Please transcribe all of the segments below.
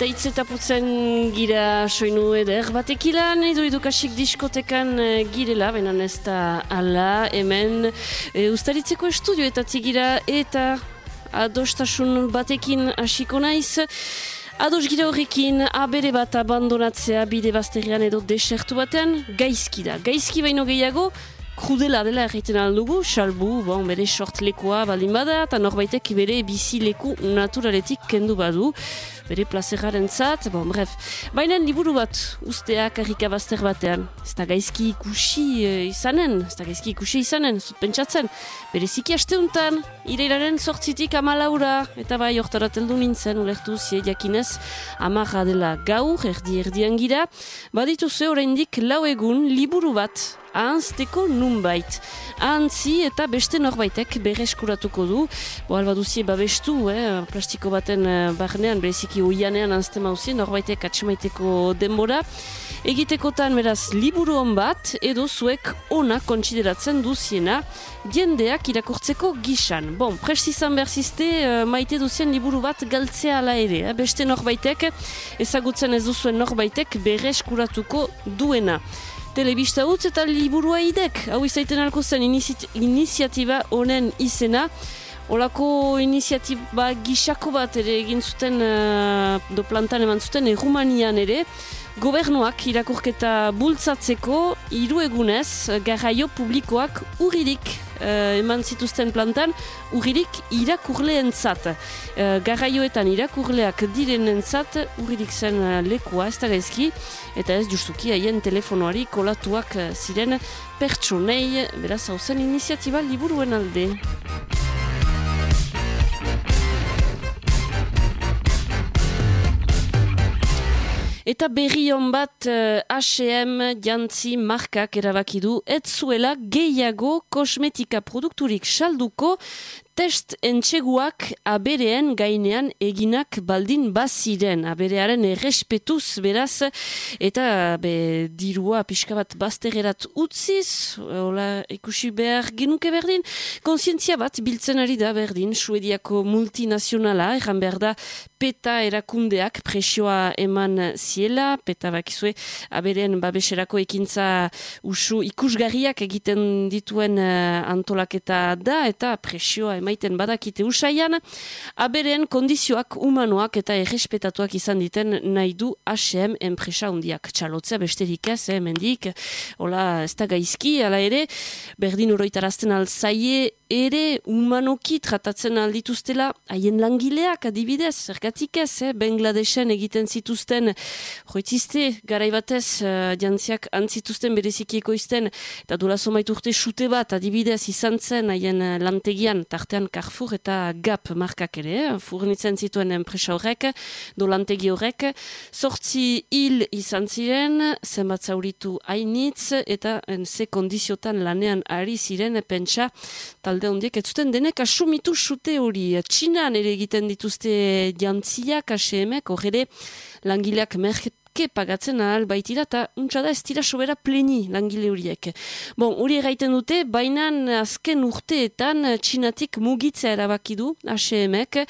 Eta itzetaputzen gira soinu eder batekila, nahi du edukasik diskotekan eh, girela, baina ez da ala, hemen e, ustaritzeko estudioetatik gira eta adostasun batekin hasiko naiz. Ados gira horrekin, abere bat abandonatzea bide bazterian edo desertu batean, gaizki da. Gaizki baino gehiago, krudela dela erraiten aldugu, salbu, bon, bere short lekoa baldin bada, eta norbaitek bere bizi leku naturaletik kendu badu bere plazeraren zat, bon, bref. Baina liburu bat, usteak harrika bazter batean. Ez da gaizki ikusi uh, izanen, ez da gaizki ikusi izanen, zut pentsatzen. Bere ziki asteuntan, ireilaren sortzitik amalaura, eta bai, hortara teldu nintzen, ulertu zie jakinez, amarra dela gaur, erdi erdian gira. Baditu ze oraindik lau egun liburu bat, ahanzteko nunbait. Ahantzi eta beste norbaitek berreskuratuko du. Bo, alba duzie babestu, eh, plastiko baten eh, barnean, bereziki uianean anzte mauzien, norbaitek atxemaiteko denbora. Egitekotan beraz liburu hon bat, edo zuek ona kontsideratzen duziena, jendeak irakurtzeko gisan. Bon, prest izan berzizte, uh, maite duzien liburu bat galtzea ala ere. Eh? Beste norbaitek, ezagutzen ez duzuen norbaitek berreskuratuko duena. Telebista utz eta liburua idek. Hau izaiten alko zen iniziatiba honen izena. Olako iniziatiba gixako bat ere egin zuten, uh, do plantan eman zuten, erumanian ere, gobernuak irakurketa bultzatzeko, hiru egunez, garraio publikoak uririk uh, eman zituzten plantan, uririk irakurleen zat. Uh, garraioetan irakurleak direnen zat, uririk zen uh, lekua, ez da gaizki, eta ez justuki haien telefonoari kolatuak ziren pertsonei, beraz hau zen iniziatiba liburuen alde. Eta berri bat uh, H&M jantzi markak erabaki du ez zuela gehiago kosmetika produkturik salduko test entxeguak abereen gainean eginak baldin baziren, aberearen errespetuz beraz, eta be, dirua pixka bat baztererat utziz, hola ikusi behar genuke berdin, konsientzia bat biltzen ari da berdin, suediako multinazionala, erran behar da peta erakundeak presioa eman ziela, peta bakizue abereen babeserako ekintza usu ikusgarriak egiten dituen uh, antolaketa da, eta presioa eman maiten badakite usaian, aberen kondizioak humanoak eta errespetatuak izan diten nahi du HM enpresa hundiak. Txalotzea besterik ez, eh, mendik, hola, ez da gaizki, ala ere, berdin oroitarazten alzaie, ere humanoki tratatzen aldituztela haien langileak adibidez, zergatik ez, eh? Bangladesen egiten zituzten, joitzizte, garaibatez, uh, jantziak antzituzten berezikieko izten, eta dola somait urte xute bat adibidez izan zen haien uh, lantegian, tartean Carrefour eta Gap markak ere, furnitzen zituen enpresa horrek, do lantegi horrek, sortzi hil izan ziren, zenbat zauritu hainitz, eta ze kondiziotan lanean ari ziren, pentsa, tal alde hondiek, ez zuten denek asumitu sute hori. Txinan ere egiten dituzte jantziak, HM-ek, horre langileak merke pagatzen ahal baitira, eta untsa da ez tira sobera pleni langile horiek. Bon, hori erraiten dute, baina azken urteetan txinatik mugitzea erabaki du HM-ek,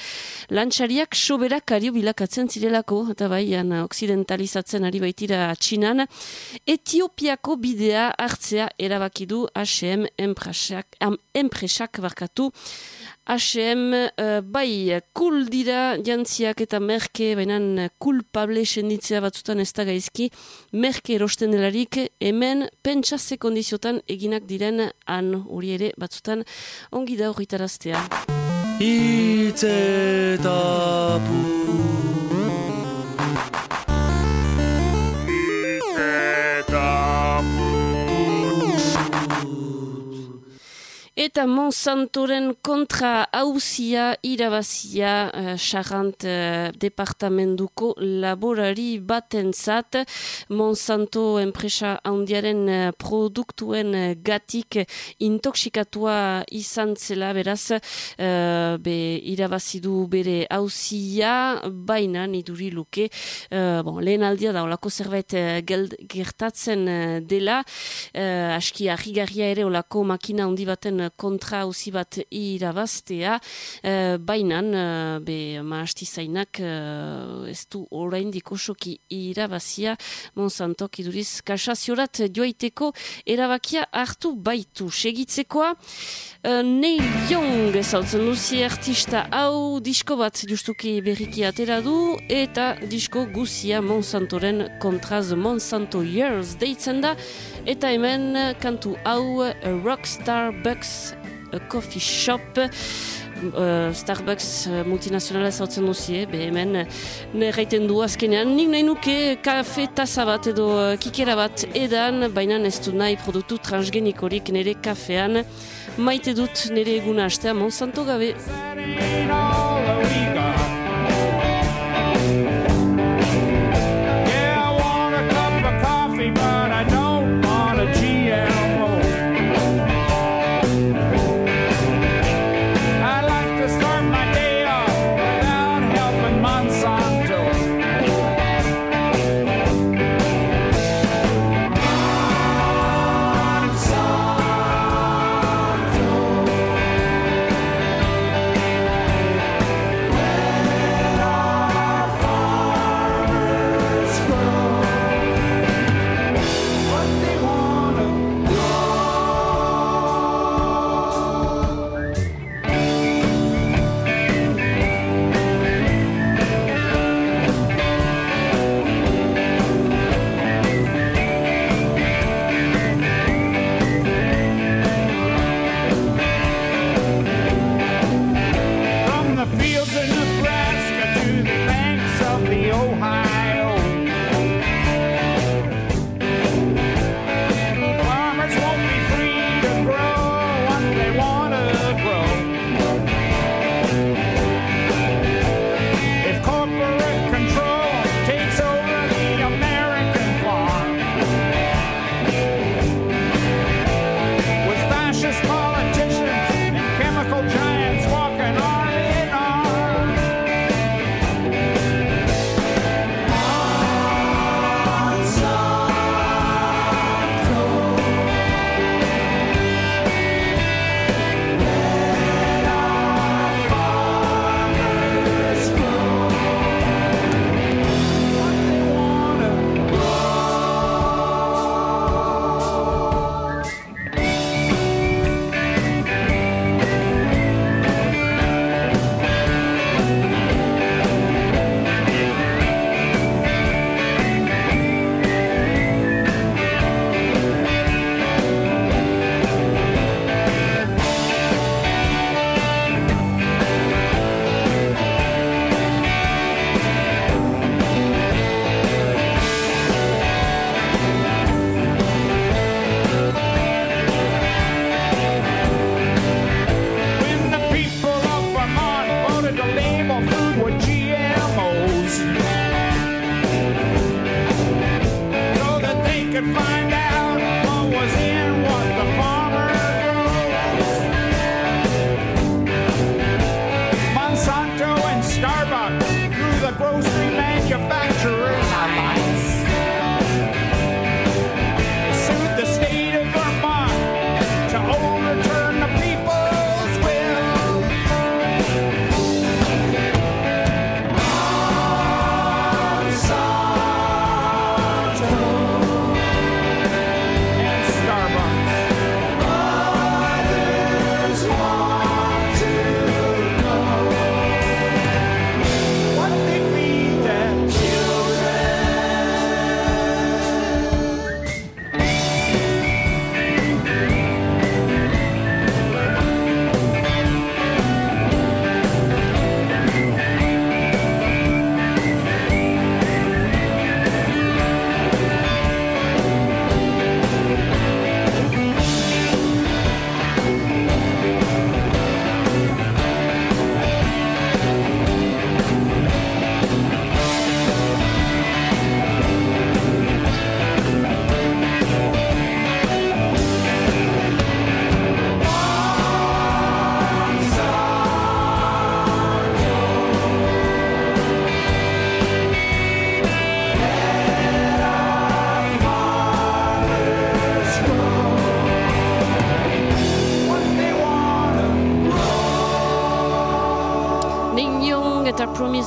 lantxariak sobera kario bilakatzen zirelako, eta baian oksidentalizatzen ari baitira txinan, Etiopiako bidea hartzea erabaki du HM enpresak, enpresak barkatu. HM, uh, bai, kul dira jantziak eta merke, baina kulpable senditzea batzutan ez da gaizki, merke erosten delarik, hemen pentsa kondiziotan eginak diren han hori ere batzutan ongi da horritaraztea. Itzetapu Eta Monsantoren kontra hauzia irabazia uh, Charant uh, departamentuko laborari baten zat. Monsanto enpresa handiaren uh, produktuen uh, gatik intoxikatua izan zela beraz uh, be, irabazidu bere hauzia baina niduri luke. Uh, bon, lehen aldia da olako zerbait uh, gertatzen dela. Uh, aski ahigarria ere olako makina handi baten kontra hauzi bat irabaztea, uh, bainan, uh, be maastizainak uh, ez du oraindik osoki irabazia, Monsanto iduriz kasaziorat joaiteko erabakia hartu baitu. Segitzekoa, uh, Neil Young ezautzen duzi artista hau disko bat justuki berriki atera du, eta disko guzia Monsantoren kontraz Monsanto Years deitzen da, eta hemen kantu hau Rockstar Bucks Coffee Shop. Uh, Starbucks uh, multinazionala zautzen duzie, be hemen nerreiten du azkenean, nik nahi nuke kafe tasa bat edo uh, kikera bat edan, baina ez du nahi produktu transgenikorik nire kafean, maite dut nire eguna hastea Monsanto gabe.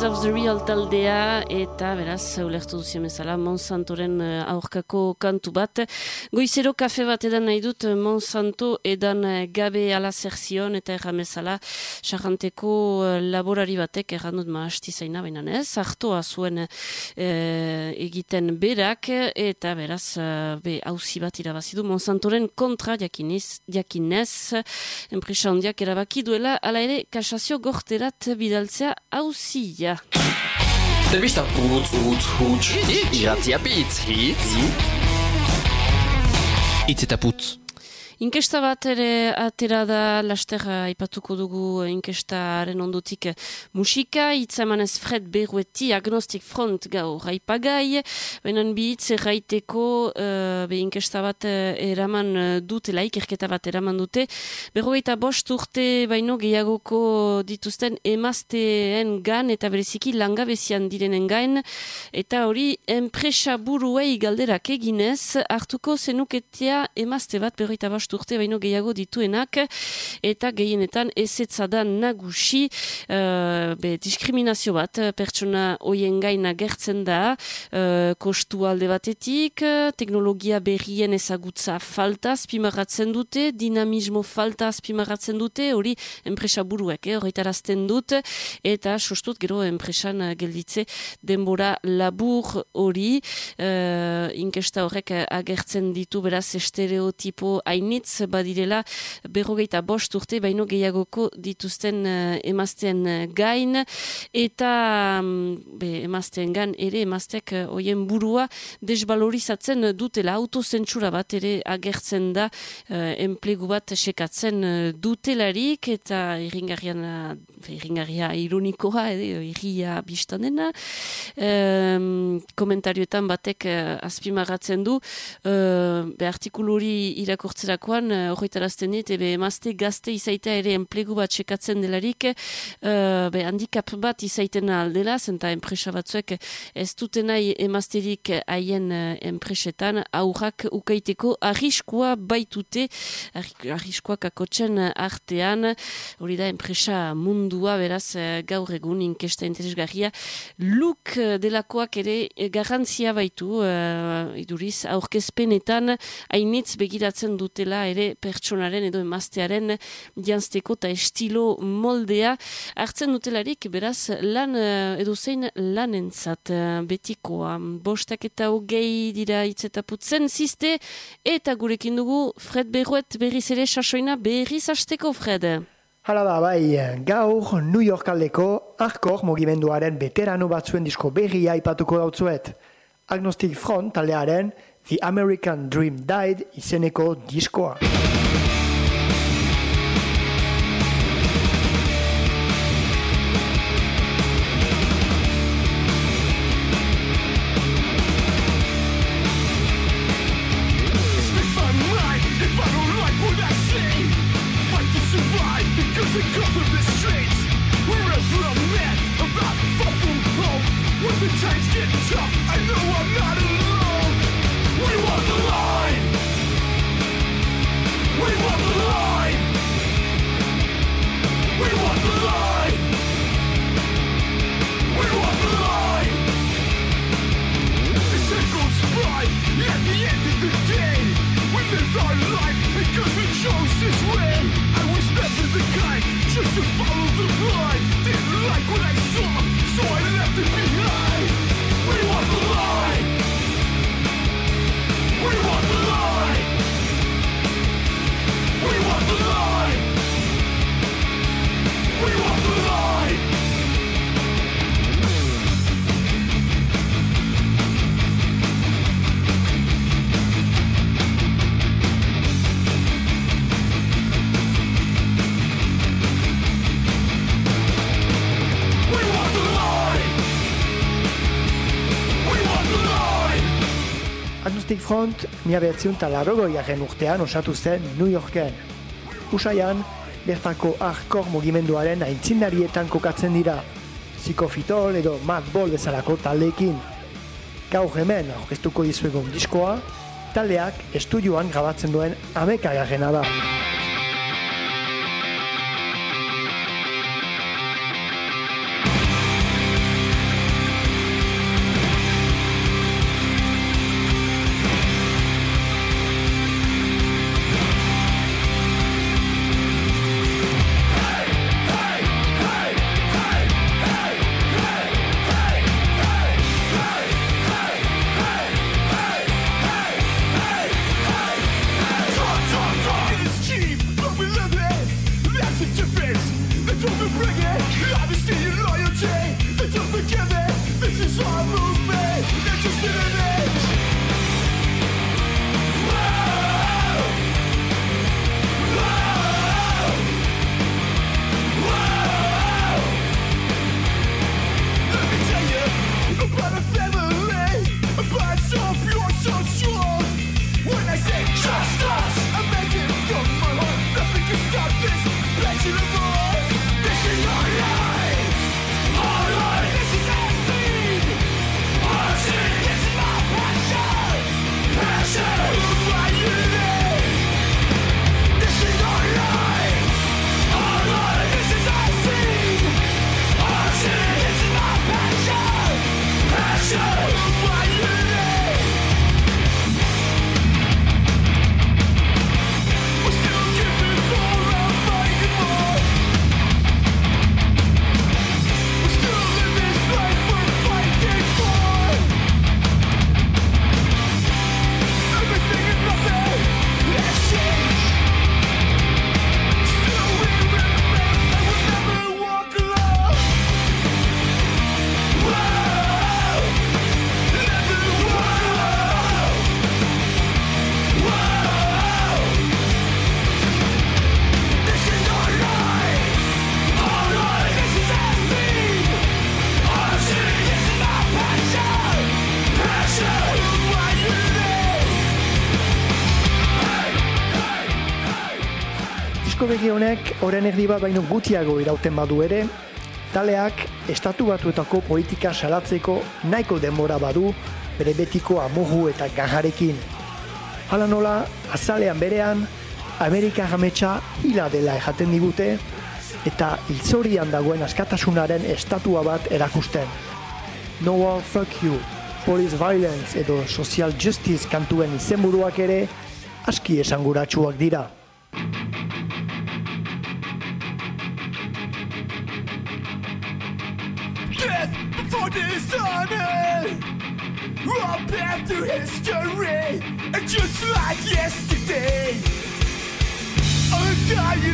Of the Real taldea eta beraz, ulertu duzien bezala, Monsantoren uh, aurkako kantu bat. Goizero kafe bat edan nahi dut Monsanto edan uh, gabe ala zerzion eta erramezala sarranteko uh, laborari batek erran dut maasti zaina baina ez, hartoa zuen egiten berak eta beraz, be hauzi bat irabazidu Monsantoren kontra jakinez, jakinez enpresa hondiak erabaki duela, ala ere kasazio gorterat bidaltzea hauzia. Zerbista putz, utz, hutz, iratzia pitz, hitz. Itz eta putz. Inkesta bat ere atera da laster ipatuko dugu inkestaren ondotik. Musika, itzamanez Fred Berrueti agnostik front gau raipagai, benen bi hitz erraiteko uh, be inkesta bat uh, eraman dute, laikerketa bat eraman dute, berrogeita bost urte baino gehiagoko dituzten emazteen gan eta bereziki langabezian direnen gain, eta hori enpresa buruei galderak eginez, hartuko zenuketea emazte bat berrogeita bost urte baino gehiago dituenak eta gehienetan ezetzadan nagusi uh, be, diskriminazio bat pertsona hoien gaina gertzen da uh, kostu alde batetik teknologia berrien ezagutza falta azpimarratzen dute dinamismo falta azpimarratzen dute hori enpresa buruek eh, horretarazten dut eta sostut gero enpresan gelditze denbora labur hori uh, inkesta horrek agertzen ditu beraz estereotipo hain hainitz badirela berrogeita bost urte baino gehiagoko dituzten uh, emazten uh, gain. Eta um, be, emazten gan ere emazteak uh, oien burua desbalorizatzen dutela. Autozentsura bat ere agertzen da uh, enplegu bat sekatzen uh, dutelarik. Eta irringarrian irringarria ironikoa irria biztanena um, komentarioetan batek uh, azpimarratzen du uh, be artikuluri irakurtzerak delakoan, uh, horretarazten dit, ebe emazte gazte izaita ere enplegu bat sekatzen delarik, uh, be handikap bat izaiten aldela, zenta enpresa batzuek ez duten nahi emazterik haien uh, enpresetan, aurrak ukaiteko arriskoa baitute, arriskoa kakotzen artean, hori da enpresa mundua, beraz gaur egun inkesta interesgarria, luk delakoak ere garrantzia baitu, uh, iduriz, aurkezpenetan, hainitz begiratzen dutela ere pertsonaren edo emaztearen janzteko eta estilo moldea hartzen dutelarik beraz lan eh, edo zein lanentzat eh, betikoa. Bostak eta hogei dira itzetaputzen ziste eta gurekin dugu Fred Berruet berriz ere sasoina berriz hasteko Fred. Hala da, bai, gaur New York aldeko arkor mogimenduaren veterano batzuen disko berria ipatuko dautzuet. Agnostic Front taldearen The American Dream Died in Seneco Discord. chose this way. I was never the guy Just to follow the line. Didn't like what I saw So I left it behind. We want the line. We want the line. We want the line. We want the diskoa. Front, mila behatziun eta urtean osatu zen New Yorken. Usaian, bertako arkor mugimenduaren aintzindarietan kokatzen dira, psikofitol edo madbol bezalako taldeekin. Gau hemen aurkeztuko dizuegon diskoa, taldeak estudioan grabatzen duen amekagarrena da. Honek oren erdi bat baino gutiago irauten badu ere, taleak estatu batuetako politika salatzeko nahiko denbora badu bere betiko amogu eta gajarekin. Hala nola, azalean berean, Amerika jametsa hila dela ejaten digute eta hilzorian dagoen askatasunaren estatua bat erakusten. No war fuck you, police violence edo social justice kantuen izenburuak ere aski esanguratsuak dira. this army All back through history And just like yesterday. I'm dying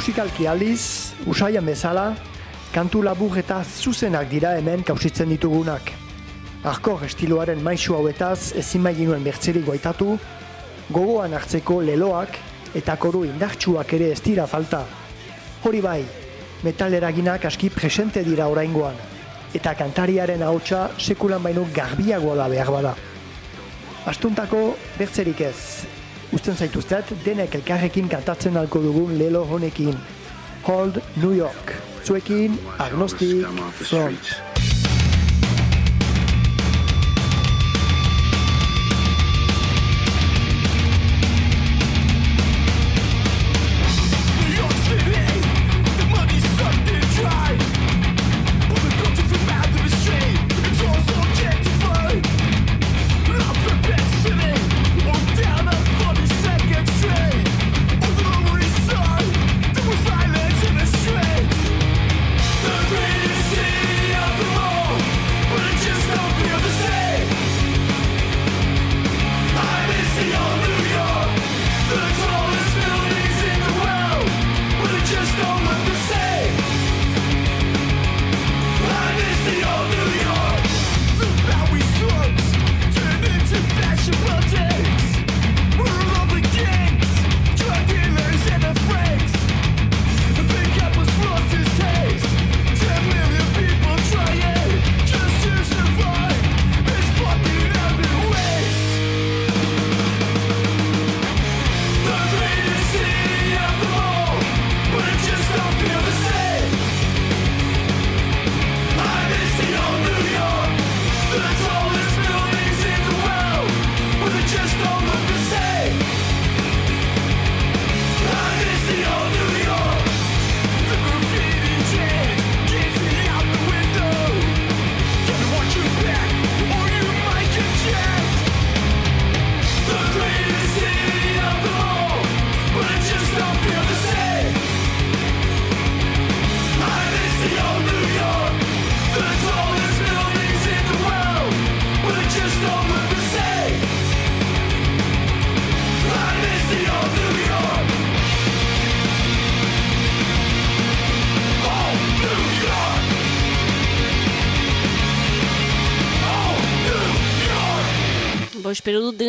Musikalki aldiz, usaian bezala, kantu labur eta zuzenak dira hemen kausitzen ditugunak. Arkor estiloaren maisu hauetaz ezin bai ginuen bertzerik goaitatu, gogoan hartzeko leloak eta koru indartsuak ere ez dira falta. Hori bai, metal eraginak aski presente dira oraingoan, eta kantariaren ahotsa sekulan baino garbiagoa da behar bada. Astuntako bertzerik ez. Usten zaituztet, denek elkarrekin kantatzen alko dugun lelo honekin. Hold New York. Zuekin, Agnostic Front.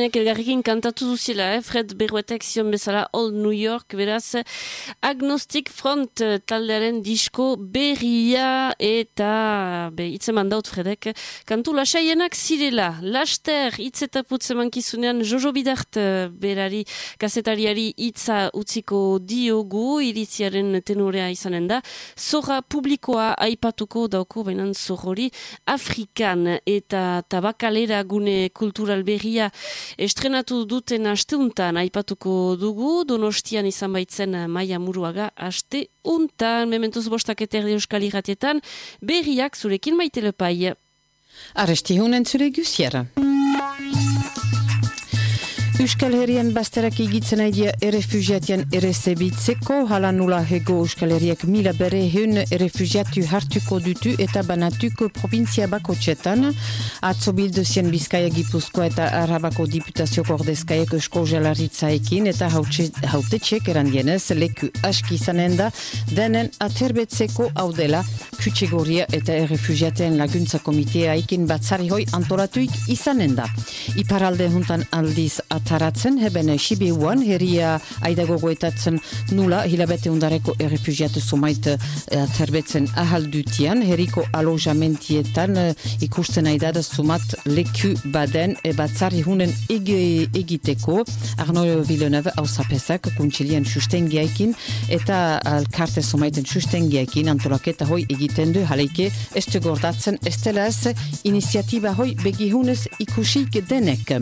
Denek elgarrikin kantatu duzila, eh? Fred Berruetek zion bezala Old New York, beraz, Agnostic Front eh, taldearen disko berria eta be, itzeman daut Fredek, kantu lasaienak zirela, laster itzetaputze mankizunean Jojo Bidart eh, berari, kasetariari itza utziko diogu, iritziaren tenorea izanen da, zorra publikoa aipatuko dauko, bainan zorrori, Afrikan eta tabakalera gune kultural berria estrenatu duten asteuntan aipatuko dugu, donostian izan baitzen maia muruaga aste untan, mementuz bostak eterdi euskal irratietan, berriak zurekin maite lepai. Arresti honen zure guziara. Euskal Herrian basterak egitzen aidia errefugiatien errezebitzeko, hala nula hego Euskal Herriak mila bere hun errefugiatu hartuko dutu eta banatuko provinzia bako txetan. Atzo bildu zien Bizkaia Gipuzkoa eta Arabako diputazioko ordezkaiak eusko jalaritzaekin eta haute txek erandienez leku aski izanen da denen aterbetzeko haudela kutsegoria eta errefugiaten laguntza komitea ekin batzari hoi antolatuik izanen da. Iparalde juntan aldiz at taratzen, heben Sibiuan, herria aidago goetatzen nula, hilabete undareko errefugiatu sumait uh, terbetzen ahaldutian, herriko alojamentietan uh, ikusten aidada sumat leku baden e batzari hunen ege, egiteko, Arno Villeneuve hausapesak kuntxilien sustengiaikin eta alkarte sumaiten sustengiaikin antolaketa hoi egiten du, haleike ez gordatzen ez dela ez iniziatiba hoi begihunez ikusik denek.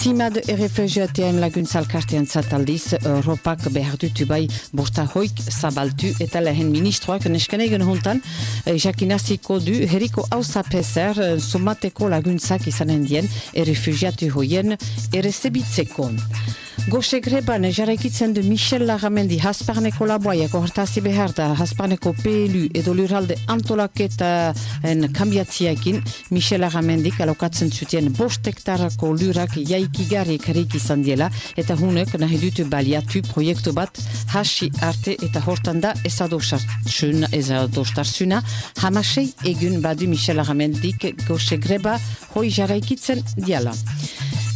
Simad errefugiatean laguntza alkartean zataldiz, Europak behar dutu bai bosta hoik zabaltu eta lehen ministroak nesken egen hontan, eh, jakinaziko du heriko hauza peser eh, somateko laguntzak izanen dien errefugiatu hoien errezebitzeko. Goxe greban jarraikitzen du Michel Laramendi hasparneko laboaiako hartazi behar da hasparneko PLU edo lurralde antolaketa en kambiatziakin Michel Laramendik alokatzen zutien bostektarako lurak jaikigarri karik izan diela eta hunek nahi dutu baliatu proiektu bat hasi arte eta hortan da ezadostarsuna hamasei egun badu Michel Laramendik goxe greba hoi jarraikitzen diala.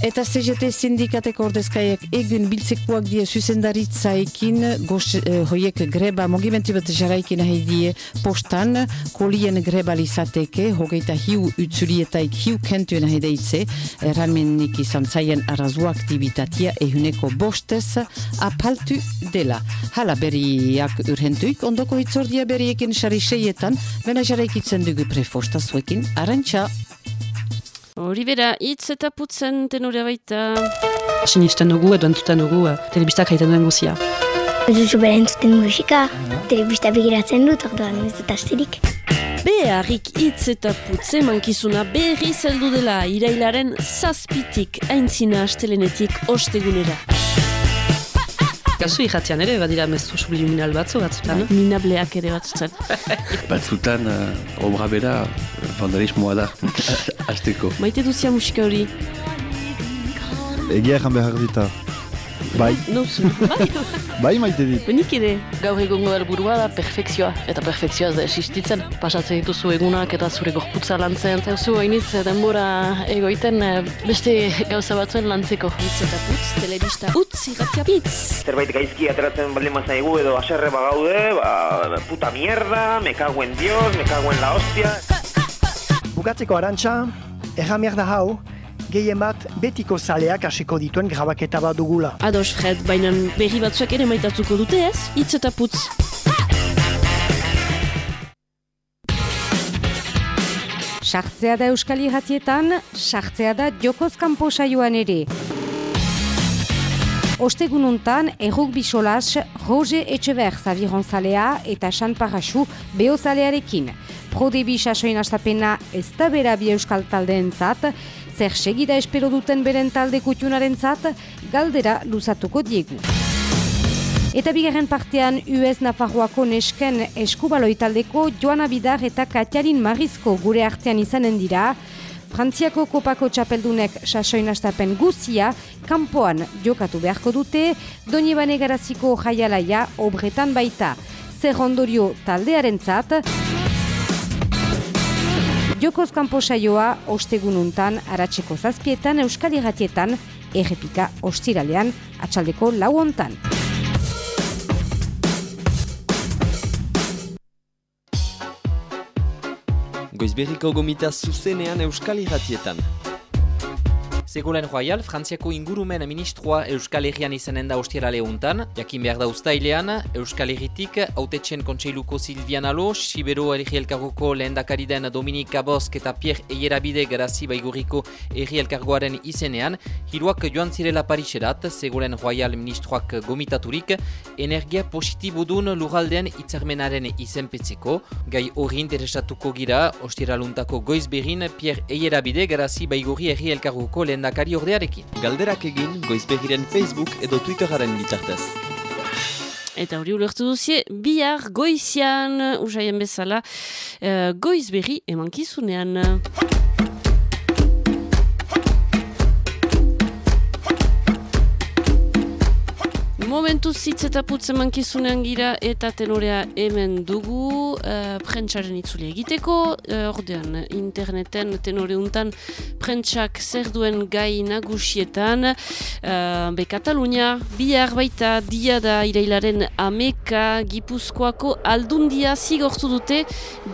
Eta CGT sindikateko ordezkaiek egun biltzekuak die zuzendaritzaekin goz, eh, hoiek greba mogimentu bat jarraikin nahi die postan kolien greba lizateke hogeita hiu utzulietaik hiu kentu nahi deitze erramenik izan zaien arazu aktivitatea ehuneko bostez apaltu dela. Hala berriak urhentuik ondoko itzordia berriekin sari seietan bena jarraikitzen dugu prefosta zuekin arantxa. Hori bera, hitz eta putzen tenorea baita. Sinisten dugu edo entzuten dugu uh, telebistak haiten duen guzia. Ez duzu bera entzuten musika, telebista begiratzen dut, orduan ez dut asterik. Beharrik hitz eta putze mankizuna berri zeldu dela irailaren zazpitik aintzina astelenetik ostegunera. Kasu irratian ere, badira mezu subliminal batzu batzutan. Bai, minableak ere batzutan. batzutan, uh, obra bera, vandalismoa da, azteko. Maite duzia musika hori? Egia ezan behar dita. Bai. Nozu, bai. bai maite dit. Benik ere. Gaur egongo helburua da perfekzioa. Eta perfekzioa ez da existitzen. Pasatzen dituzu egunak eta zure gorputza lantzen. Eta zu hainiz denbora egoiten eh, beste gauza batzuen lantzeko. Hitz eta putz, telebista utz irratia pitz. Zerbait gaizki ateratzen baldin mazaigu edo aserre bagaude, ba, puta mierda, me cago en Dios, me cago en la hostia. Bukatzeko arantxa, erramiak da hau, gehien bat betiko zaleak hasiko dituen grabaketa bat dugula. Ados Fred, baina berri batzuak ere maitatzuko dute ez? Itz eta putz. Sartzea da Euskal Iratietan, sartzea da Jokoz Kampo saioan ere. Ostegununtan, erruk bisolas, Roge Etxeber zavironzalea eta San Parasu behozalearekin. Prodebi sasoin astapena ez da bera bi euskal taldeen zat, zer segida espero duten beren talde kutxunaren zat, galdera luzatuko diegu. Eta bigarren partean US Nafarroako nesken eskubaloi taldeko Joana Bidar eta Katiarin Marizko gure artean izanen dira, Frantziako kopako txapeldunek sasoin astapen guzia, kanpoan jokatu beharko dute, doni bane garaziko jaialaia obretan baita. Zer ondorio taldearen zat, Jokoz kanpo saioa ostegununtan aratzeko zazpietan euskal irratietan errepika ostiralean atxaldeko lau hontan. Goizberriko gomita zuzenean euskal irratietan. Segulen Royal, Frantziako ingurumen ministroa Euskal Herrian izanen da ostiera lehuntan, jakin behar da ustailean, Euskal Herritik, autetxen kontseiluko Silvian Alo, Sibero Erri Elkargoko lehen den Dominik Gabosk eta Pierre Eierabide garazi baiguriko Erri Elkargoaren izenean, hiruak joan zirela Pariserat, Segulen Royal ministroak gomitaturik, energia positibo dun lurraldean itzarmenaren izenpetzeko, gai hori interesatuko gira, ostiera luntako goizberin, Pierre Eierabide garazi baiguri Erri Elkargoko lehen lehendakari ordearekin. Galderak egin goizbegiren Facebook edo Twitteraren bitartez. Eta hori ulertu duzie, bihar goizian, usaien bezala, uh, goizberri emankizunean. Momentu zitz eta putzen mankizunean gira eta tenorea hemen dugu uh, prentsaren itzuli egiteko. Uh, ordean, interneten tenore untan prentsak zer duen gai nagusietan. Uh, be Katalunia, bihar baita dia da irailaren ameka gipuzkoako aldundia zigortu dute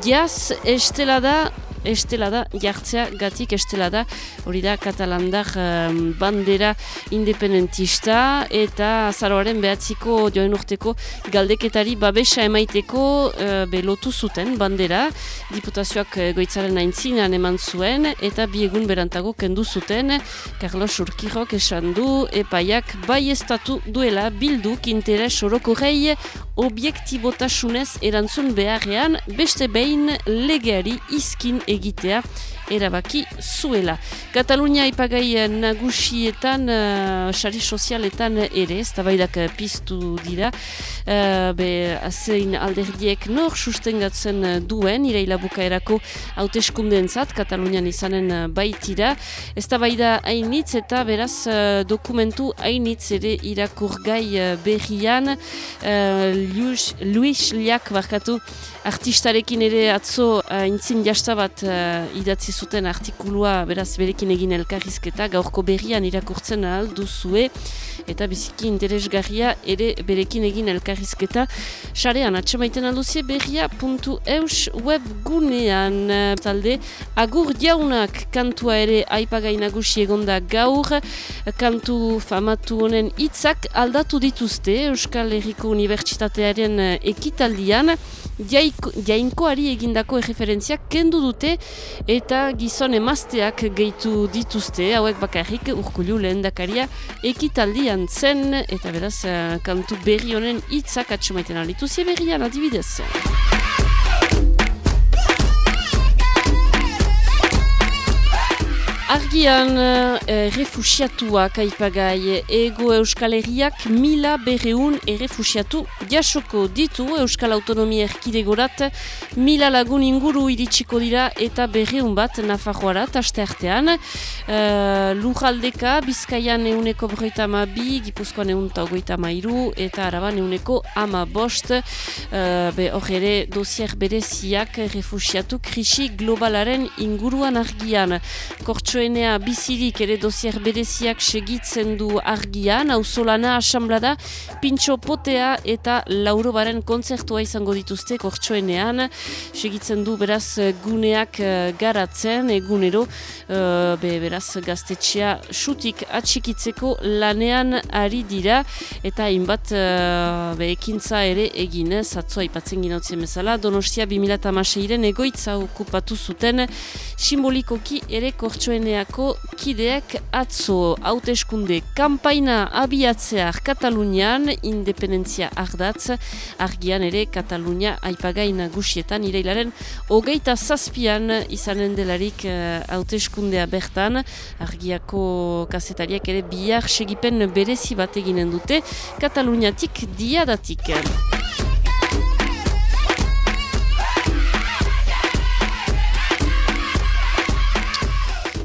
jaz estela da estela da, jartzea gatik estela da, hori da katalandar um, bandera independentista eta azaroaren behatziko joen urteko galdeketari babesa emaiteko uh, belotu zuten bandera, diputazioak uh, goitzaren aintzinan eman zuen eta biegun berantago kendu zuten. Carlos Urkirok esan du epaiak bai estatu duela bilduk interes oroko rei objektibotasunez erantzun beharrean beste behin legeari izkin et guitare. Erabaki zuela. Katalunia ipagai nagusietan, uh, sari sozialetan ere, ez tabaidak piztu dira, uh, be azein alderdiek nor sustengatzen duen, iraila bukaerako hauteskunden zat, Katalunian izanen baitira, ez tabaida hainitz eta beraz uh, dokumentu hainitz ere irakurgai berrian, uh, Luis, Liak barkatu, artistarekin ere atzo uh, intzin jastabat uh, idatzi zuten artikulua beraz berekin egin elkarrizketa gaurko berrian irakurtzen ahal duzue eta biziki interesgarria ere berekin egin elkarrizketa. Sarean atxamaiten alduzie berria.eus webgunean. Talde agur jaunak kantua ere aipagai nagusi egonda gaur. Kantu famatu honen hitzak aldatu dituzte Euskal Herriko Unibertsitatearen ekitaldian jainkoari egindako erreferentziak kendu dute eta gizon emazteak gehitu dituzte, hauek bakarrik urkulu lehen dakaria ekitaldian zen eta beraz eh, kantu berri honen hitzak atxumaiten alitu berrian adibidez. Argian e, refusiatuak aipagai ego Euskal Herriak mila berreun errefusiatu jasoko ditu Euskal Autonomia Erkidegorat mila lagun inguru iritsiko dira eta berreun bat Nafarroara taste artean. E, Lujaldeka, Bizkaian euneko berroita ama bi, Gipuzkoan eunta ogoita mairu eta Araban euneko ama bost. E, be hor ere dosier bereziak refusiatu krisi globalaren inguruan argian. Kortso Kortxoenea bizirik ere dozier bereziak segitzen du argian, auzolana asamblada, pintxo potea eta laurobaren kontzertua izango dituzte Kortxoenean. Segitzen du beraz guneak eh, garatzen, egunero, uh, be, beraz gaztetxea sutik atxikitzeko lanean ari dira, eta inbat uh, be, ekintza ere egin, zatzoa ipatzen ginautzen bezala, Donostia 2006 iren egoitza okupatu zuten, simbolikoki ere Kortxoenean guneako kideek atzo hauteskunde kanpaina abiatzear Katalunian independentzia ardatz argian ere Katalunia aipagai nagusietan ireilaren hogeita zazpian izanen delarik eh, hauteskundea bertan argiako kazetariak ere bihar segipen berezi bat eginen dute Kataluniatik diadatik.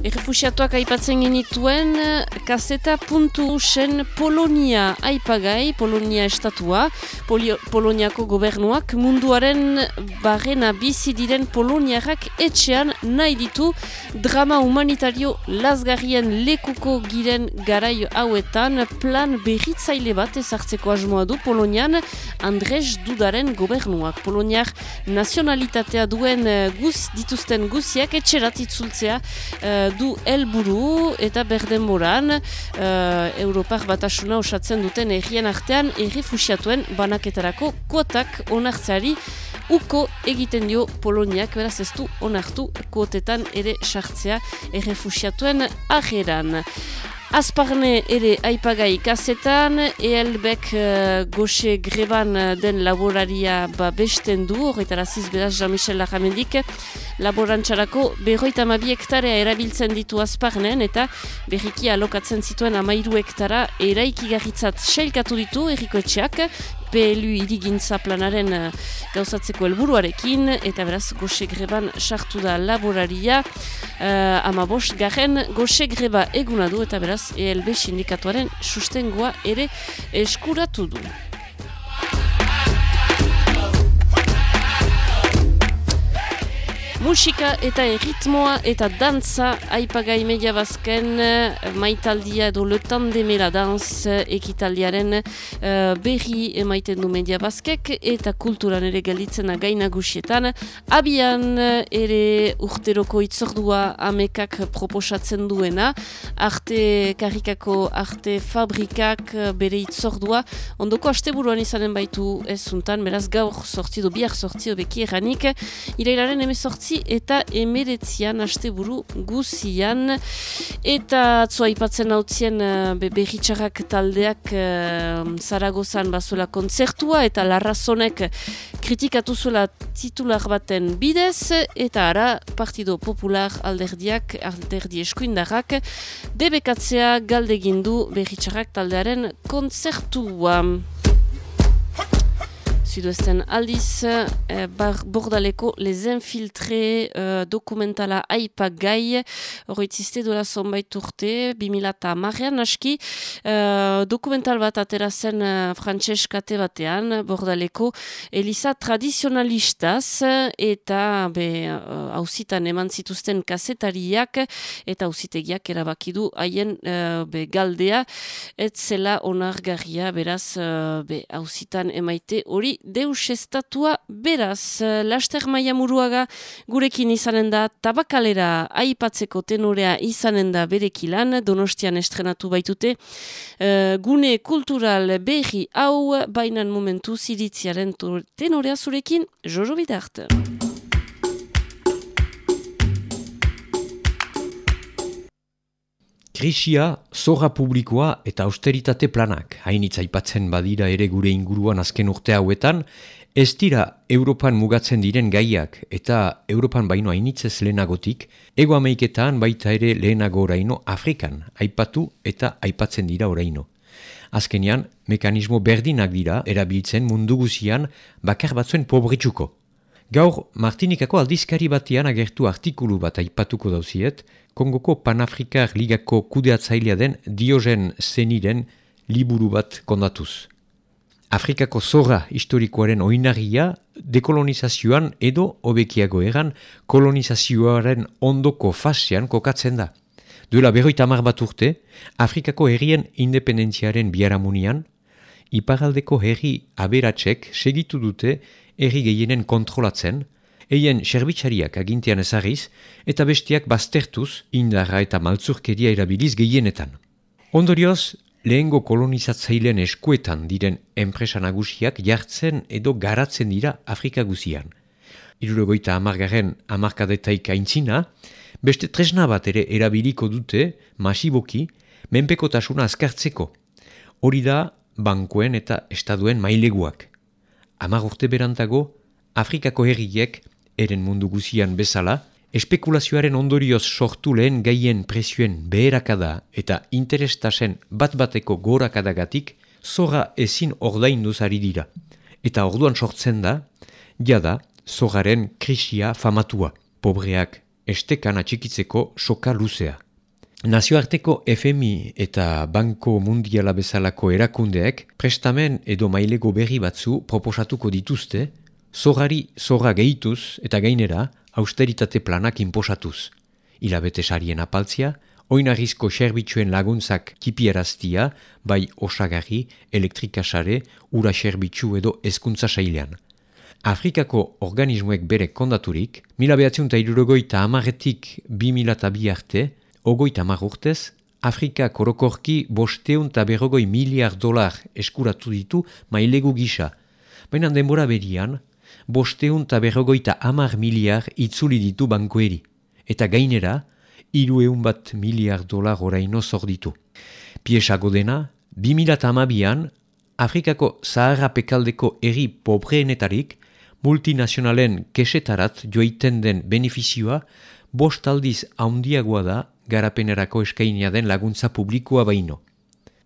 Errefusiatuak aipatzen genituen, kaseta puntu usen Polonia aipagai, Polonia estatua, Polio, Poloniako gobernuak munduaren barrena bizi diren Poloniarrak etxean nahi ditu drama humanitario lasgarrien lekuko giren garai hauetan plan berritzaile bat ezartzeko asmoa du Polonian Andrzej Dudaren gobernuak. Poloniar nazionalitatea duen guz dituzten guziak etxerat itzultzea uh, du helburu eta berden moran uh, Europar batasuna osatzen duten errien artean errefusiatuen banaketarako kuotak onartzeari uko egiten dio Poloniak, beraz ez du onartu kuotetan ere sartzea errefusiatuen ajeran. Azparne ere aipagai kasetan, ehelbek uh, goxe greban den laboraria ba besten du, horretara ziz beraz Jean-Michel Lajamendik, laborantxarako berroita mabi hektarea erabiltzen ditu azparnen eta berriki alokatzen zituen amairu hektara eraikigarritzat seilkatu ditu errikoetxeak, PLU irigintza planaren uh, gauzatzeko helburuarekin eta beraz goxe greban sartu da laboraria uh, ama bost garen goxe greba eguna du eta beraz ELB sindikatuaren sustengoa ere eskuratu du. Musika eta erritmoa eta dantza aipagai media bazken maitaldia edo le tandemela danz ekitaldiaren uh, berri emaiten du media bazkek eta kulturan ere gelditzen gaina gusietan. Abian ere urteroko itzordua amekak proposatzen duena, arte karikako arte fabrikak bere itzordua, ondoko asteburuan izanen baitu ez zuntan, beraz gaur sortzi do biak sortzi beki eranik, irailaren emezortzi eta emeretzian asteburu guzian eta atzo aipatzen hautzien uh, berritxarrak taldeak uh, Zaragozan bazuela kontzertua eta larrazonek kritikatu zuela titular baten bidez eta ara Partido Popular alderdiak alderdi eskuindarrak debekatzea galdegindu berritxarrak taldearen kontzertua. Sudoesten aldiz, eh, bordaleko Les Infiltré eh, dokumentala aipa gai, horretziste dola zonbait urte, 2000 marrean aski, eh, dokumental bat atera zen eh, Franceskate batean, bordaleko Elisa tradizionalistaz, eta be, eh, eman zituzten kasetariak, eta hausitegiak erabakidu haien eh, galdea, ez zela onargarria, beraz, eh, be, hausitan emaite hori deus estatua beraz. Laster maia muruaga gurekin izanen da tabakalera aipatzeko tenorea izanen da berekilan, donostian estrenatu baitute. Uh, gune kultural berri hau, bainan momentu ziritziaren tenorea zurekin, Jojo Bidart. Krisia, zorra publikoa eta austeritate planak, hainitza aipatzen badira ere gure inguruan azken urte hauetan, ez dira Europan mugatzen diren gaiak eta Europan baino hainitzez lehenagotik, ego ameiketan baita ere lehenago oraino Afrikan, aipatu eta aipatzen dira oraino. Azkenean, mekanismo berdinak dira erabiltzen mundu guzian bakar batzuen pobritxuko. Gaur, Martinikako aldizkari batean agertu artikulu bat aipatuko dauziet, Kongoko Panafrikar Ligako kudeatzailea den Diogen Zeniren liburu bat kondatuz. Afrikako zorra historikoaren oinarria dekolonizazioan edo obekiago egan kolonizazioaren ondoko fasean kokatzen da. Duela berroita amar bat urte, Afrikako herrien independentziaren biaramunian, iparaldeko herri aberatsek segitu dute herri gehienen kontrolatzen, eien serbitxariak agintean ezarriz eta bestiak baztertuz indarra eta maltzurkeria erabiliz gehienetan. Ondorioz, lehengo kolonizatzailean eskuetan diren enpresa nagusiak jartzen edo garatzen dira Afrika guzian. Irurogoita amargaren amarkadetaik aintzina, Beste tresna bat ere erabiliko dute, masiboki, menpekotasuna azkartzeko. Hori da, bankuen eta estaduen maileguak. Amar urte berantago, Afrikako herriek, eren mundu guzian bezala, espekulazioaren ondorioz sortu lehen gaien presioen beherakada eta interestasen bat-bateko gorakadagatik, zora ezin ordainduzari dira. Eta orduan sortzen da, jada, zoraren krisia famatua, pobreak estekan atxikitzeko soka luzea. Nazioarteko FMI eta Banko Mundiala bezalako erakundeek prestamen edo mailego berri batzu proposatuko dituzte, zorari zorra gehituz eta gainera austeritate planak inposatuz. Ilabete sarien apaltzia, oinarrizko serbitxuen laguntzak kipieraztia, bai osagarri, elektrikasare, ura serbitxu edo ezkuntza sailean. Afrikako organismoek bere kondaturik, mila behatziun eta irurogoita amaretik bi mila bi arte, ogoita urtez, Afrika korokorki bosteun eta berrogoi miliar dolar eskuratu ditu mailegu gisa. Baina denbora berian, bosteun eta berrogoita amar miliar itzuli ditu bankoeri. Eta gainera, iru eun bat miliar dolar oraino zor ditu. Piesago dena, bi mila amabian, Afrikako Zahara pekaldeko eri pobreenetarik, multinazionalen kesetarat joiten den beneficioa, bost aldiz haundiagoa da garapenerako eskainia den laguntza publikoa baino.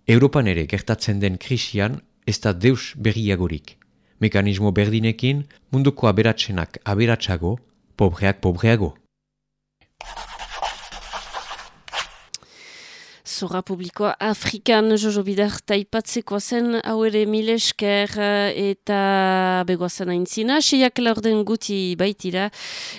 Europan ere gertatzen den krisian ez da deus berriagorik. Mekanismo berdinekin munduko aberatsenak aberatsago, pobreak pobreago. Zora publikoa Afrikan Jojo Bidar taipatzeko zen hau ere milesker eh, eta begoazen aintzina. Seiak laurden guti baitira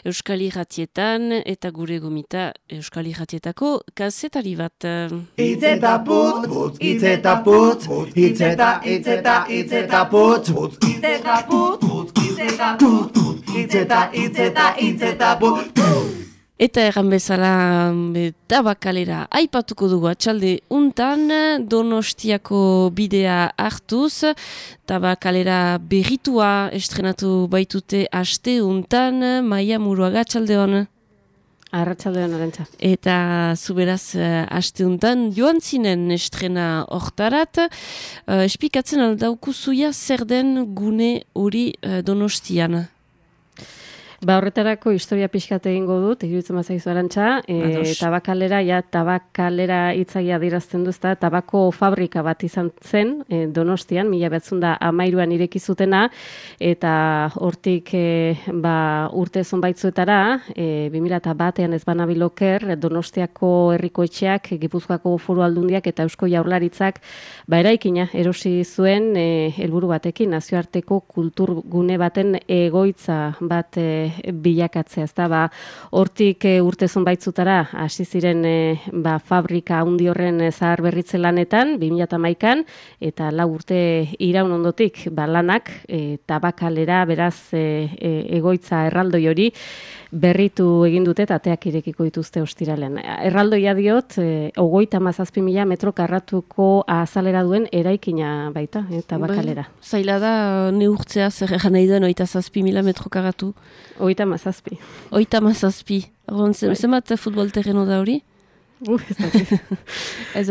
Euskal Iratietan eta gure gomita Euskal Iratietako kazetari bat. Itzeta putz, putz, itzeta putz, itzeta, itzeta, itzeta putz, itzeta putz, putz, itzeta putz, itzeta, itzeta, itzeta putz, Eta erran bezala tabakalera aipatuko dugu atxalde untan donostiako bidea hartuz. Tabakalera berritua estrenatu baitute aste untan, maia muruaga atxalde hon. Arratxalde hon. Eta zuberaz aste untan joan zinen estrena hortarat. Uh, espikatzen aldaukuzuia zer den gune hori uh, donostian. Ba horretarako historia pixkat egingo dut, iruditzen mazaizu arantxa, e, tabakalera, ja, tabakalera itzagia dirazten duzta, tabako fabrika bat izan zen, e, donostian, mila betzun da amairuan irekizutena, eta hortik e, ba, urte zonbaitzuetara, e, 2000 batean ez banabiloker, donostiako herriko etxeak, gipuzkoako foru aldundiak eta eusko jaurlaritzak, ba eraikina, erosi zuen, e, helburu batekin, nazioarteko kulturgune baten egoitza bat e, bilakatzea, ezta? Ba hortik e, urte zonbaitzutara hasi ziren e, ba, fabrika handi horren e, zahar berritze lanetan 2011an eta lau urte iraun ondotik ba lanak e, tabakalera beraz e, egoitza erraldoi hori berritu egin dute eta ateak irekiko dituzte ostiralean. Erraldoia diot, e, ogoita mazazpi mila metro karratuko azalera duen eraikina baita, eta bai, bakalera. zaila da, neurtzea zer egan nahi duen oita zazpi mila metro karratu? Oita mazazpi. Oita mazazpi. Bai. Zemat futbol terreno da hori? Uh, ez,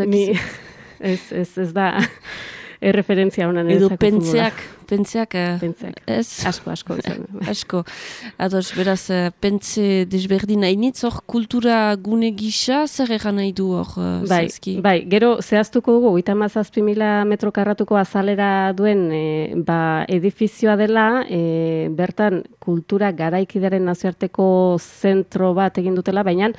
ez, ez, ez da erreferentzia honan. Edo pentseak, pentseak, pentseak. ez? Asko, asko. asko. Ados, beraz, eh, pentse desberdin hainitz, hor kultura gune gisa, zer egan nahi du hor uh, bai, bai, gero zehaztuko dugu, eta mazazpi mila metro karratuko azalera duen e, ba, edifizioa dela, e, bertan kultura garaikidaren nazioarteko zentro bat egin dutela, baina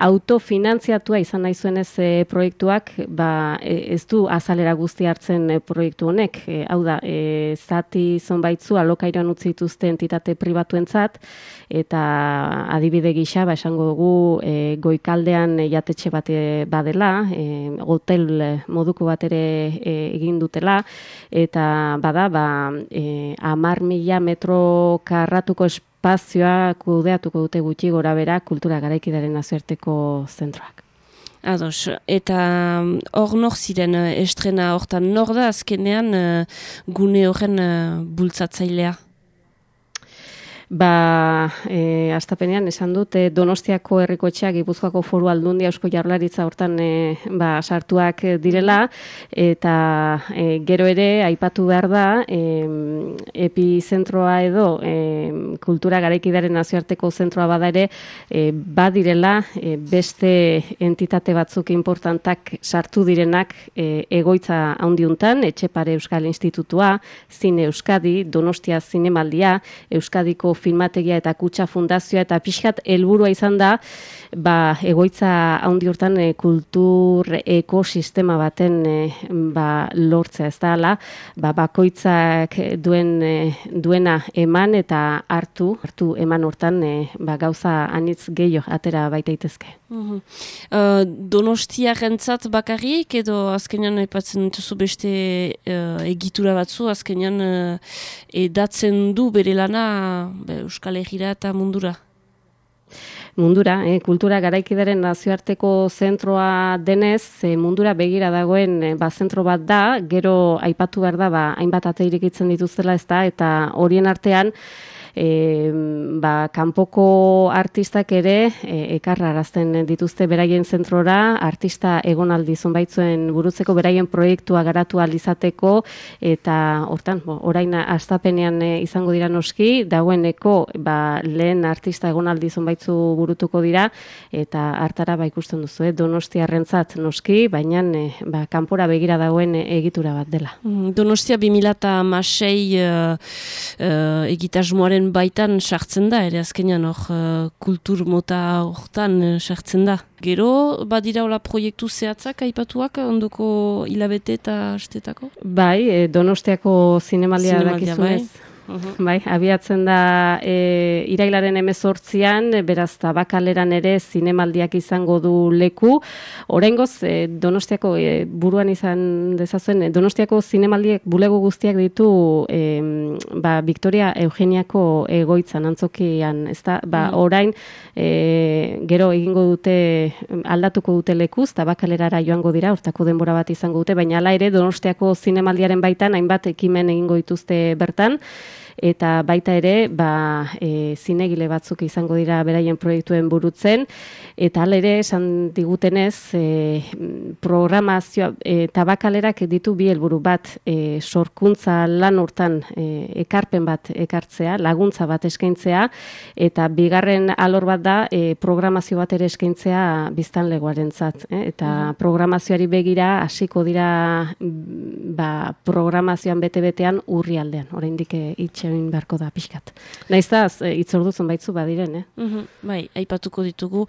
autofinantziatua izan nahi zuen ez proiektuak, ba, ez du azalera guzti hartzen proiektu honek, e, hau da, e, zati zonbaitzu alokairan utzi dituzte entitate pribatuentzat eta adibide gisa ba esango dugu e, goikaldean jatetxe bat badela, e, hotel moduko bat ere e, egin dutela eta bada ba e, 10.000 metro karratuko espazioa kudeatuko dute gutxi gora bera kultura garaikidaren nazioarteko zentroak. Ados, eta mm, hor nor ziren eh, estrena hortan nor da azkenean uh, gune horren uh, bultzatzailea? Ba, e, astapenean esan dut, e, Donostiako herrikoetxeak Gipuzkoako Foru Aldundia Eusko Jaurlaritza hortan e, ba, sartuak direla. Eta e, gero ere aipatu behar da e, epizentroa edo e, kultura garaikidaren nazioarteko zentroa bada ere e, badirela e, beste entitate batzuk importantak sartu direnak e, egoitza handiuntan, Etxepare Euskal Institutua, Zine Euskadi, Donostia Zinemaldia, Euskadiko filmategia eta kutsa fundazioa eta pixkat helburua izan da ba, egoitza handi hortan e, kultur ekosistema baten e, ba, lortzea ez da ba, bakoitzak duen e, duena eman eta hartu hartu eman hortan e, ba, gauza anitz gehiago atera baita itezke. Uh uh, donostia rentzat bakarrik edo azkenean aipatzen dituzu beste uh, egitura batzu azkenean uh, edatzen du bere lana be, Euskal Herriera eta mundura? Mundura, eh, kultura garaikidaren nazioarteko zentroa denez, eh, mundura begira dagoen eh, ba, zentro bat da, gero aipatu behar da, ba, hainbat ateirik itzen dituztela ez da, eta horien artean, e, ba, kanpoko artistak ere e, ekarrarazten dituzte beraien zentrora, artista egonaldi zonbaitzuen burutzeko beraien proiektua garatu alizateko, eta hortan, bo, orain astapenean e, izango dira noski, dagoeneko ba, lehen artista egonaldi zonbaitzu burutuko dira, eta hartara ba, ikusten duzu, eh? donostia rentzat noski, baina e, ba, kanpora begira dagoen egitura bat dela. Mm, donostia 2006 uh, uh, egitasmoaren baitan sartzen da, ere azkenean hor uh, kultur mota hortan uh, sartzen da. Gero, badira hola proiektu zehatzak aipatuak ondoko hilabete eta astetako? Bai, e, donostiako zinemalia dakizu bai. Bai, abiatzen da e, irailaren emezortzian, beraz tabakaleran ere zinemaldiak izango du leku. Horengoz, e, donostiako e, buruan izan dezazuen, e, donostiako zinemaldiek bulego guztiak ditu e, ba, Victoria Eugeniako egoitzan antzokian. Ez da, ba, mm. orain, e, gero egingo dute aldatuko dute lekuz, tabakalerara joango dira, hortako denbora bat izango dute, baina ala ere donostiako zinemaldiaren baitan, hainbat ekimen egingo dituzte bertan, eta baita ere ba, e, zinegile batzuk izango dira beraien proiektuen burutzen eta hala ere esan digutenez e, programazioa e, tabakalerak ditu bi helburu bat e, sorkuntza lan hortan e, ekarpen bat ekartzea, laguntza bat eskaintzea eta bigarren alor bat da e, programazio bat ere eskaintzea biztan legoarentzat, eh? eta mm. programazioari begira hasiko dira ba, programazioan bete-betean urri aldean, oraindik itxe egin beharko da pixkat. Naiz da, e, itzordu zonbaitzu badiren, eh? Mm bai, aipatuko ditugu.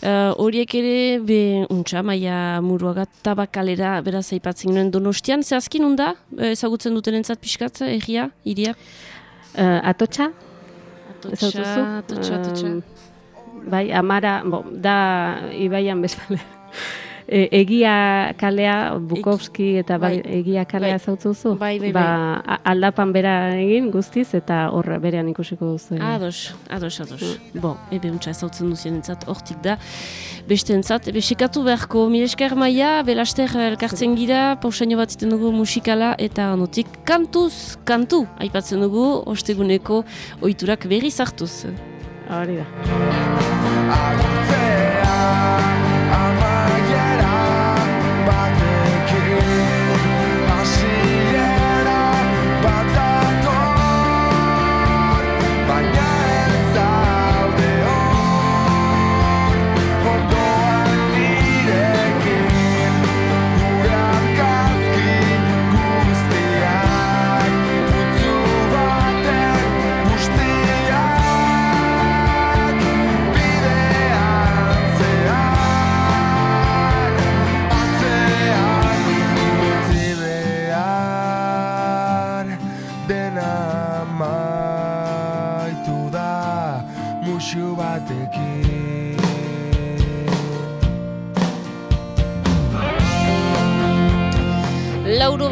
Uh, horiek ere, be, untxa, maia muruagat tabakalera, beraz, aipatzen nuen donostian, zehazkin hunda, ezagutzen duten entzat pixkat, egia, iria? Uh, atotxa? Atotxa, atotxa, atotxa. bai, amara, bo, da, ibaian bezala. E, egia kalea Bukowski eta bai, bai, egia kalea bai, zautzu bai, bai, ba, bai. aldapan bera egin guztiz eta hor berean ikusiko duzu. Ados, ados, ados. Mm. Bo, ebe untsa zautzen duzien entzat, hortik da. Beste entzat, ebe sekatu beharko, milesker maia, belaster elkartzen gira, pausaino bat iten dugu musikala eta anotik kantuz, kantu, aipatzen dugu, osteguneko oiturak berri zartuz. Hori da.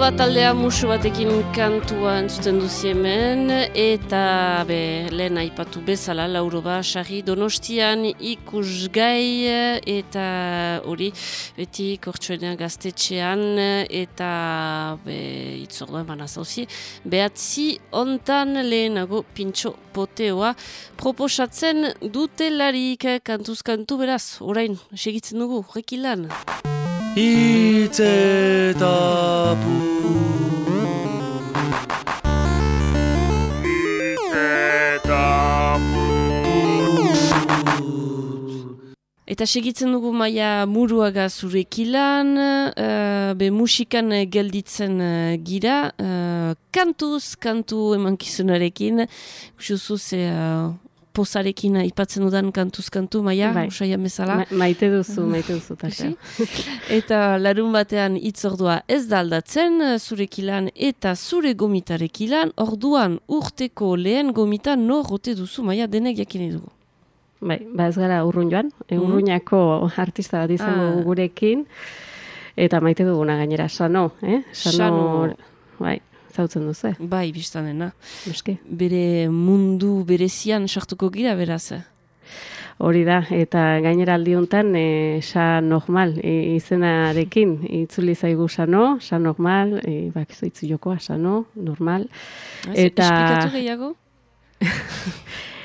Lauro bat aldea musu batekin kantua entzuten duzi hemen, eta be, lehen aipatu bezala, lauro bat, sarri donostian ikusgai, eta hori, beti kortsuenean gaztetxean, eta be, itzordua eman azauzi, behatzi ontan lehenago pintxo poteoa proposatzen dutelarik. Kantuz kantu beraz, orain, segitzen dugu, rekilan. Itzetapu Eta segitzen dugu maia muruaga zurekilan, uh, be musikan gelditzen uh, gira, uh, kantuz, kantu emankizunarekin, kusuzu ze uh, pozarekin aipatzen dudan kantuz kantu, maia, bai. usaia bezala. Ma maite duzu, maite duzu, tasa. eta larun batean itzordua ez da aldatzen, zurekilan eta zure gomitarekilan, orduan urteko lehen gomita nor rote duzu, maia, denek jakin dugu. Bai, ba ez gara urrun joan, e, urruñako artista bat izango ah. gurekin, eta maite duguna gainera, sano, eh? Sano, sano. bai, zautzen duzu, eh? Bai, biztanena. Eske? Bere mundu berezian sartuko gira, beraz, eh? Hori da, eta gainera aldiuntan, e, sa normal e, izenarekin, itzuli zaigu sano, sa normal, e, bak, zoitzu jokoa, sano, normal. Eta... Esplikatu gehiago?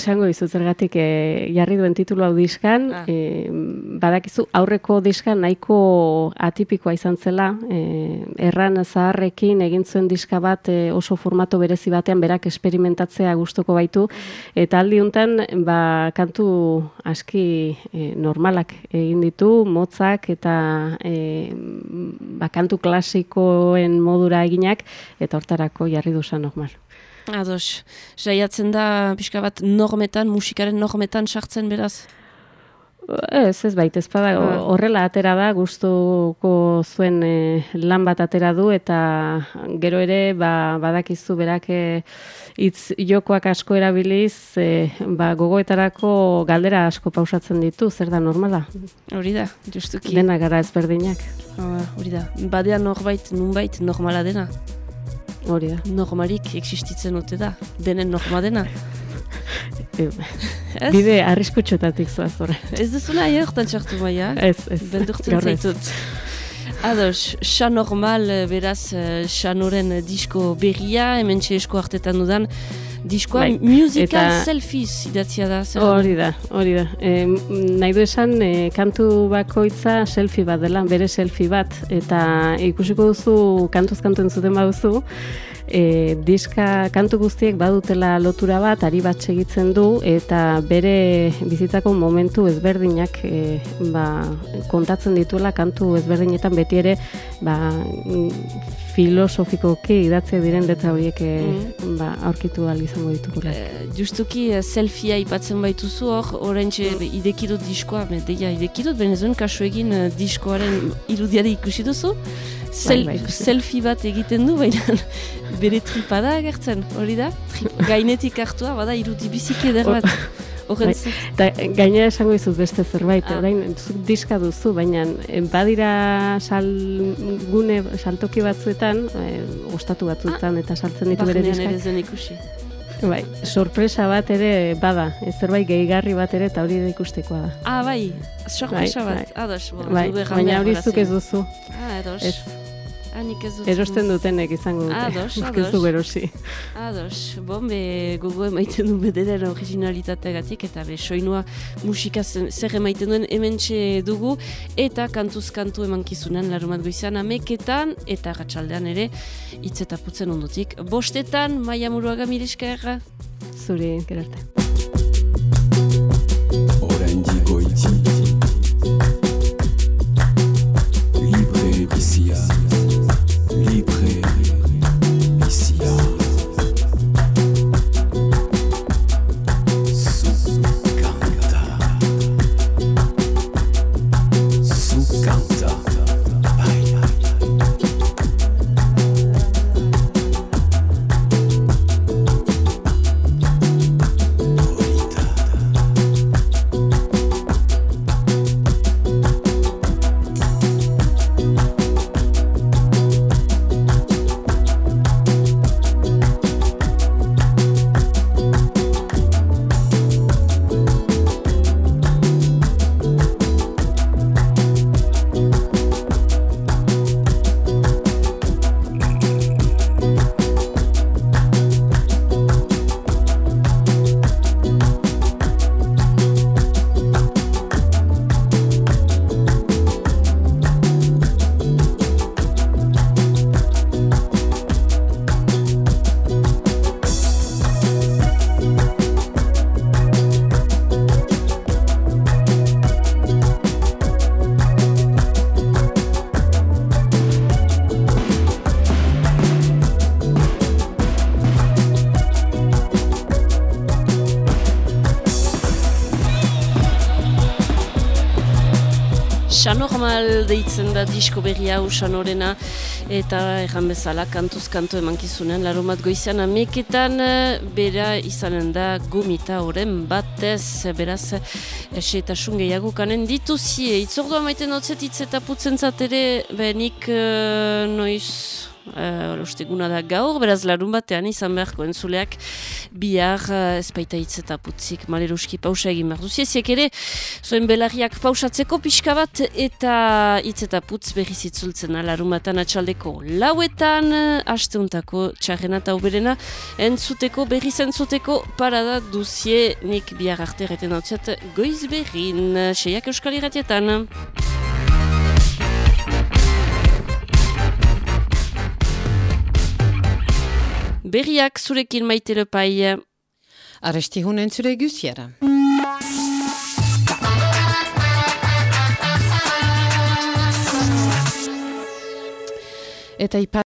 Esango dizu zergatik e, jarri duen titulu hau diskan, ah. e, badakizu aurreko diskan nahiko atipikoa izan zela, e, erran zaharrekin egin zuen diska bat e, oso formato berezi batean berak esperimentatzea gustoko baitu, eta aldi hontan ba, kantu aski e, normalak egin ditu, motzak eta e, ba, kantu klasikoen modura eginak, eta hortarako jarri duza normal. Ados, jaiatzen da pixka bat normetan, musikaren normetan sartzen beraz? Ez, ez baita, ez bada, ah. horrela atera da, gustuko zuen e, lan bat atera du, eta gero ere, ba, badakizu berak e, itz jokoak asko erabiliz, e, ba, gogoetarako galdera asko pausatzen ditu, zer da normala? Hori da, justuki. Dena gara ezberdinak. Hori da, badea norbait, nunbait, normala dena. Hori da. Normalik existitzen dute da. Denen norma dena. Bide arriskutxotatik zoaz horre. Ez duzuna aia hortan txartu maia? Ez, ez. Beldurtzen zaitut. Ados, xa normal, beraz, xanoren disko berria, hemen esko hartetan dudan, diskoa bai. musical eta... selfies idatzia da. Hori da, hori da. E, nahi du esan, e, kantu bakoitza selfie bat dela, bere selfie bat, eta ikusiko duzu, kantuz kantu entzuten baduzu, e, diska kantu guztiek badutela lotura bat, ari bat segitzen du, eta bere bizitzako momentu ezberdinak e, ba, kontatzen dituela kantu ezberdinetan beti ere ba, filosofikoki idatze diren letra horiek e, mm. ba, aurkitu al izango ditugula. E, justuki uh, selfia ipatzen baituzu hor, orentxe mm. idekidut diskoa, deia idekidut, benezuen kasu egin uh, diskoaren irudiari ikusi duzu, Sel, bai, bai, selfie bat egiten du, baina bere tripada agertzen, hori da? Gainetik hartua, bada, irudi biziki eder bat. Bai, da, gainera esango izut beste zerbait, ah. orain diska duzu, baina eh, badira salgune, saltoki batzuetan, eh, ostatu batzuetan, ah. eta saltzen ditu bere diska. ere zen ikusi. Bai, sorpresa bat ere bada, ez zerbait gehigarri bat ere eta hori da ikustekoa da. Ah, bai, sorpresa bai, bat, bai. ados, bo, bai, baina hori zuk ez duzu. Ah, ados. Ez. Anik ez dut. Erosten dutenek izango dute. Ados, ados. Ez berosi. Ados. Bon, be, gogo emaiten du bederen originalitateagatik eta be, soinua musika zer emaiten duen hemen dugu eta kantuz kantu eman kizunan larumat goizan ameketan eta ratxaldean ere hitz eta putzen ondotik. Bostetan, maia muruaga mireska erra? Zuri, gerarte. Orangi goitzi Xanormal deitzen da disko berri hau Xanorena eta erran bezala kantuz kanto emankizunen laromat goizean ameketan bera izanen da gomita horren batez. Beraz ese eta gehiago kanen dituzie. Itzordua maiten otzet hitz putzen zatere benik uh, noiz uh, osteguna da gaur, beraz larun batean izan beharko entzuleak bihar uh, ezpaita hitz eta putzik maleruski pausa egin behar duzieziek ere zoen belarriak pausatzeko pixka bat eta hitz eta putz berri zitzultzen larun batean atxaldeko lauetan hasteuntako txarrena eta uberena entzuteko berri zentzuteko parada duzie nik bihar arte reten hau goiz berrin seiak euskal irratietan Berriak zurekin maite lepai. Arresti hunen zure guziara. Eta ipa